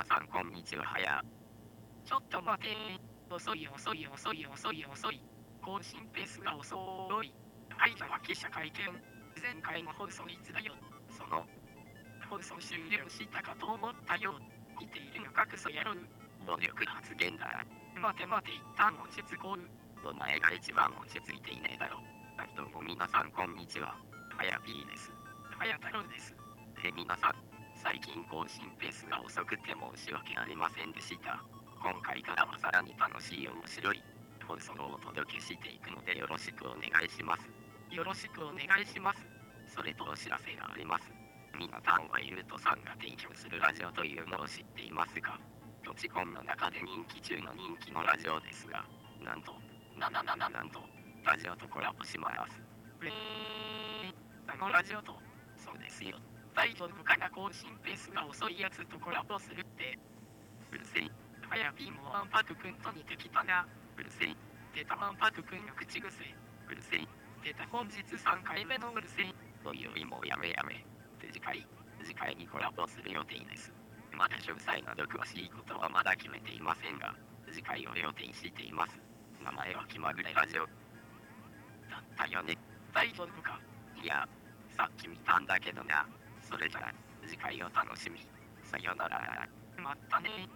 皆さんこんにちははやちょっと待て遅い遅い遅い遅い遅い更新ペースが遅い。はいじゃあ記者会見。前回の放送いつだよ。その放送終了したかと思ったよ。見ているのかクソ野郎。暴力発言だ。待て待て一旦落ち着こう。お前が一番落ち着いていねえだろ。はいどうも皆さんこんにちははや P です。はや太郎です。で皆さん最近更新ペースが遅くて申し訳ありませんでした。今回からはさらに楽しい面白い放送をお届けしていくのでよろしくお願いします。よろしくお願いします。それとお知らせがあります。皆さんはゆうとさんが提供するラジオというのを知っていますか土地コンの中で人気中の人気のラジオですがなんとなななななんとラジオとコラボします。えー、あのラジオとそうですよ。タイトルから更新ペースが遅いやつとコラボするって。うるせえ。はやピーもワンパクくんと似てきたな。うるせえ。出たワンパクくんの口癖。うるせえ。出た本日3回目のうるせえ。おいおいもうやめやめ。で次回。次回にコラボする予定です。まだ詳細など詳しいことはまだ決めていませんが。次回を予定しています。名前は気まぐれラジオ。だったよね。タイトルかいやさっき見たんだけどなそれじゃあ次回を楽しみ。さよなら。またね。